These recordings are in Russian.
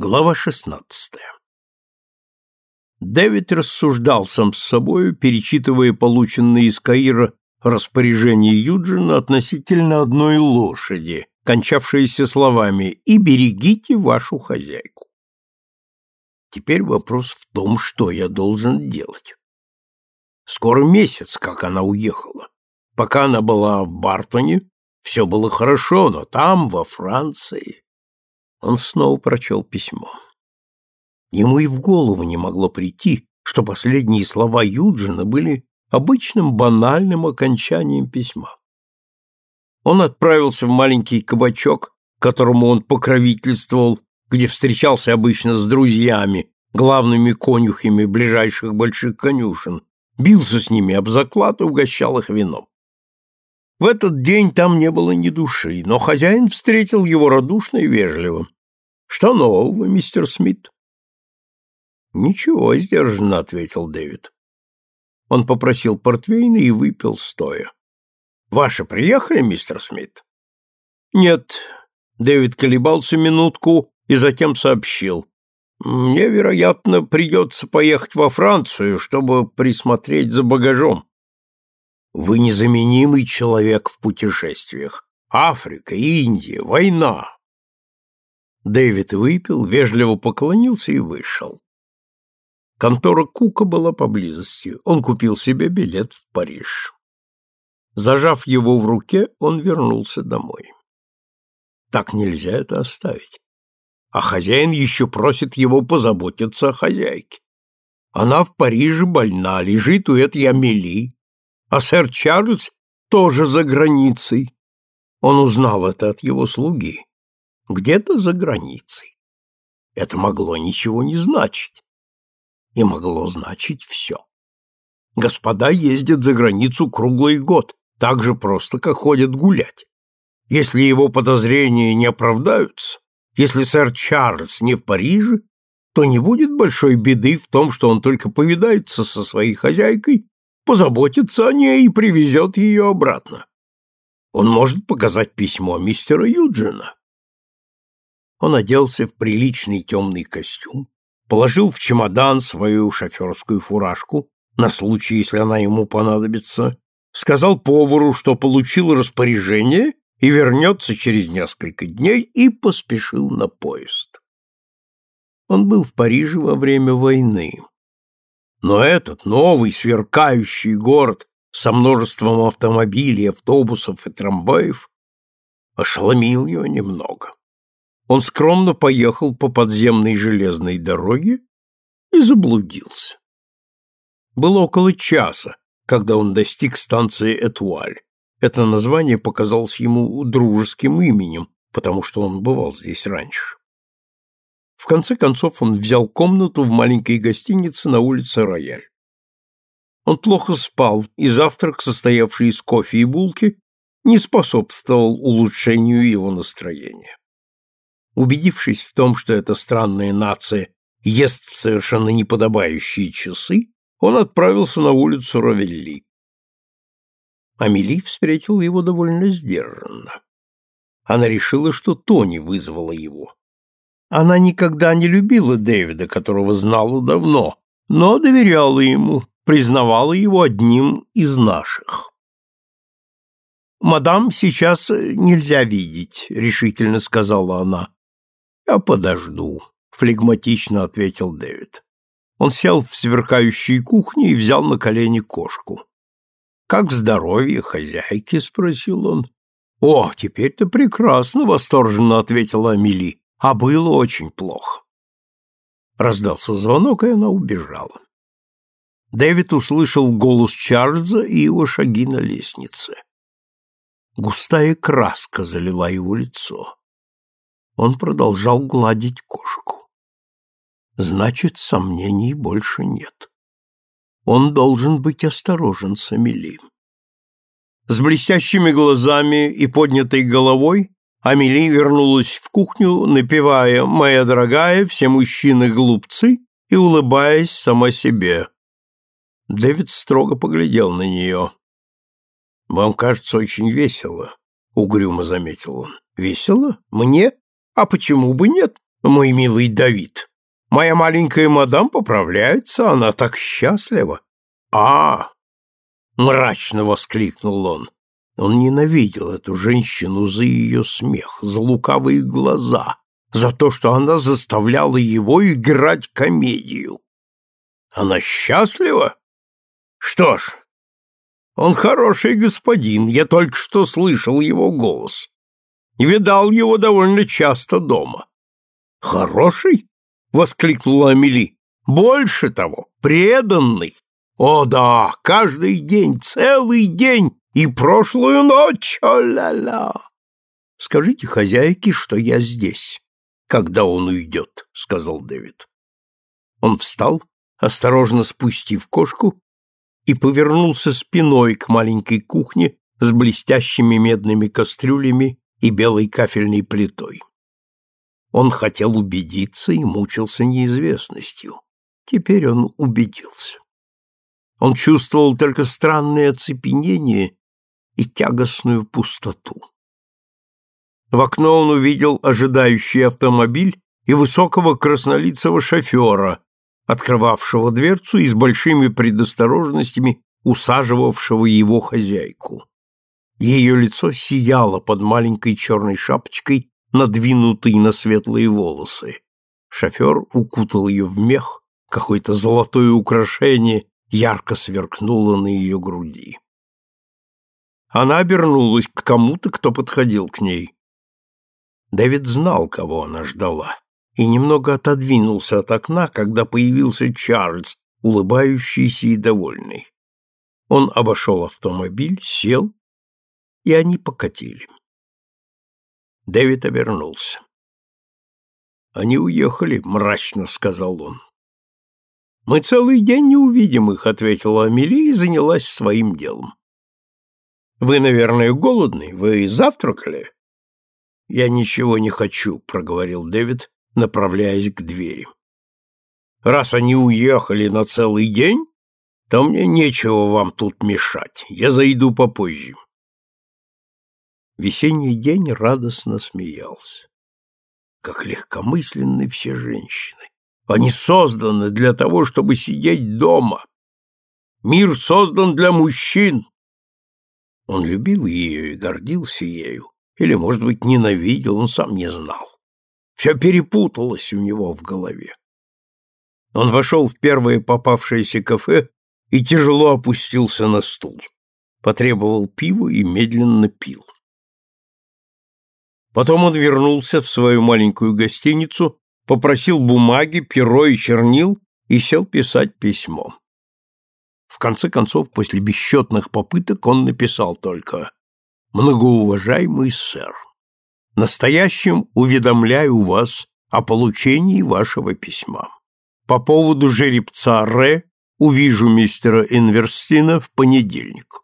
Глава шестнадцатая Дэвид рассуждал сам с собою, перечитывая полученные из Каира распоряжения Юджина относительно одной лошади, кончавшиеся словами «И берегите вашу хозяйку». Теперь вопрос в том, что я должен делать. Скоро месяц, как она уехала. Пока она была в Бартоне, все было хорошо, но там, во Франции... Он снова прочел письмо. Ему и в голову не могло прийти, что последние слова Юджина были обычным банальным окончанием письма. Он отправился в маленький кабачок, которому он покровительствовал, где встречался обычно с друзьями, главными конюхами ближайших больших конюшен, бился с ними об заклад и угощал их вином. В этот день там не было ни души, но хозяин встретил его радушно и вежливо. «Что нового, мистер Смит?» «Ничего, сдержанно», — ответил Дэвид. Он попросил портвейна и выпил стоя. «Ваши приехали, мистер Смит?» «Нет». Дэвид колебался минутку и затем сообщил. «Мне, вероятно, придется поехать во Францию, чтобы присмотреть за багажом». Вы незаменимый человек в путешествиях. Африка, Индия, война. Дэвид выпил, вежливо поклонился и вышел. Контора Кука была поблизости. Он купил себе билет в Париж. Зажав его в руке, он вернулся домой. Так нельзя это оставить. А хозяин еще просит его позаботиться о хозяйке. Она в Париже больна, лежит у этой Амели, а сэр Чарльз тоже за границей. Он узнал это от его слуги. Где-то за границей. Это могло ничего не значить. И могло значить все. Господа ездят за границу круглый год, так же просто, как ходят гулять. Если его подозрения не оправдаются, если сэр Чарльз не в Париже, то не будет большой беды в том, что он только повидается со своей хозяйкой позаботится о ней и привезет ее обратно. Он может показать письмо мистера Юджина. Он оделся в приличный темный костюм, положил в чемодан свою шоферскую фуражку на случай, если она ему понадобится, сказал повару, что получил распоряжение и вернется через несколько дней, и поспешил на поезд. Он был в Париже во время войны. Но этот новый сверкающий город со множеством автомобилей, автобусов и трамваев ошеломил его немного. Он скромно поехал по подземной железной дороге и заблудился. Было около часа, когда он достиг станции Этуаль. Это название показалось ему дружеским именем, потому что он бывал здесь раньше. Конце концов он взял комнату в маленькой гостинице на улице Рояль. Он плохо спал, и завтрак, состоявший из кофе и булки, не способствовал улучшению его настроения. Убедившись в том, что эта странная нация ест совершенно неподобающие часы, он отправился на улицу Равелли. Амели встретила его довольно сдержанно. Она решила, что Тони вызвала его. Она никогда не любила Дэвида, которого знала давно, но доверяла ему, признавала его одним из наших. «Мадам сейчас нельзя видеть», — решительно сказала она. «Я подожду», — флегматично ответил Дэвид. Он сел в сверкающей кухне и взял на колени кошку. «Как здоровье хозяйки?» — спросил он. «О, теперь-то прекрасно!» — восторженно ответила Амели а было очень плохо. Раздался звонок, и она убежала. Дэвид услышал голос Чарльза и его шаги на лестнице. Густая краска залила его лицо. Он продолжал гладить кошку. Значит, сомнений больше нет. Он должен быть осторожен с Амели. С блестящими глазами и поднятой головой Амели вернулась в кухню, напевая «Моя дорогая, все мужчины глупцы» и улыбаясь сама себе. Дэвид строго поглядел на нее. «Вам кажется очень весело», — угрюмо заметил он. «Весело? Мне? А почему бы нет?» мой милый Давид. Моя маленькая мадам поправляется, она так счастлива. А, мрачно воскликнул он. Он ненавидел эту женщину за ее смех, за лукавые глаза, за то, что она заставляла его играть комедию. Она счастлива? Что ж, он хороший господин, я только что слышал его голос. Видал его довольно часто дома. Хороший? воскликнула Амели. Больше того, преданный. О да, каждый день, целый день и прошлую ночь, о-ля-ля. Скажите хозяйке, что я здесь, когда он уйдет, сказал Дэвид. Он встал, осторожно спустив кошку, и повернулся спиной к маленькой кухне с блестящими медными кастрюлями и белой кафельной плитой. Он хотел убедиться и мучился неизвестностью. Теперь он убедился. Он чувствовал только странное оцепенение и тягостную пустоту. В окно он увидел ожидающий автомобиль и высокого краснолицего шофера, открывавшего дверцу и с большими предосторожностями усаживавшего его хозяйку. Ее лицо сияло под маленькой черной шапочкой, надвинутой на светлые волосы. Шофер укутал ее в мех, какое-то золотое украшение ярко сверкнуло на ее груди. Она обернулась к кому-то, кто подходил к ней. Дэвид знал, кого она ждала, и немного отодвинулся от окна, когда появился Чарльз, улыбающийся и довольный. Он обошел автомобиль, сел и они покатили. Дэвид обернулся. «Они уехали», — мрачно сказал он. «Мы целый день не увидим их», — ответила Амели и занялась своим делом. «Вы, наверное, голодны? Вы завтракали?» «Я ничего не хочу», — проговорил Дэвид, направляясь к двери. «Раз они уехали на целый день, то мне нечего вам тут мешать. Я зайду попозже». Весенний день радостно смеялся. Как легкомысленны все женщины. Они созданы для того, чтобы сидеть дома. Мир создан для мужчин. Он любил ее и гордился ею, или, может быть, ненавидел, он сам не знал. Все перепуталось у него в голове. Он вошел в первое попавшееся кафе и тяжело опустился на стул. Потребовал пива и медленно пил. Потом он вернулся в свою маленькую гостиницу, попросил бумаги, перо и чернил и сел писать письмо. В конце концов, после бесчетных попыток, он написал только «Многоуважаемый сэр, настоящим уведомляю вас о получении вашего письма. По поводу жеребца Ре увижу мистера Инверстина в понедельник.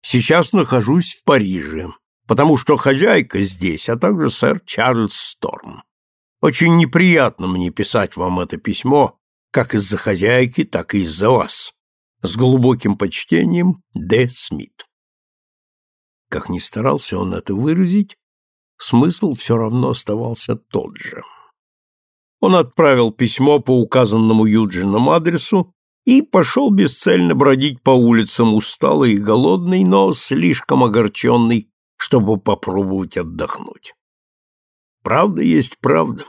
Сейчас нахожусь в Париже потому что хозяйка здесь, а также сэр Чарльз Сторм. Очень неприятно мне писать вам это письмо, как из-за хозяйки, так и из-за вас. С глубоким почтением, Д. Смит. Как ни старался он это выразить, смысл все равно оставался тот же. Он отправил письмо по указанному Юджином адресу и пошел бесцельно бродить по улицам усталый и голодный, но слишком огорченный чтобы попробовать отдохнуть. Правда есть правда.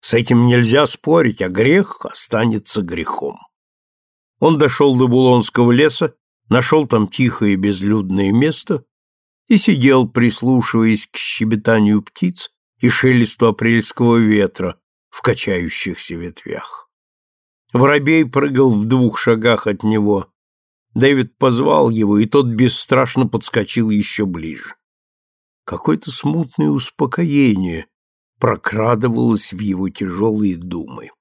С этим нельзя спорить, а грех останется грехом. Он дошел до Булонского леса, нашел там тихое безлюдное место и сидел, прислушиваясь к щебетанию птиц и шелесту апрельского ветра в качающихся ветвях. Воробей прыгал в двух шагах от него. Дэвид позвал его, и тот бесстрашно подскочил еще ближе. Какое-то смутное успокоение прокрадывалось в его тяжелые думы.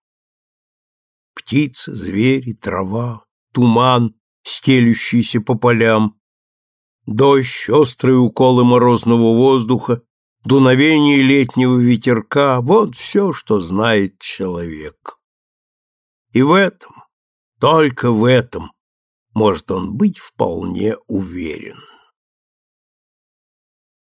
Птицы, звери, трава, туман, стелющийся по полям, дождь, острые уколы морозного воздуха, дуновение летнего ветерка — вот все, что знает человек. И в этом, только в этом, может он быть вполне уверен.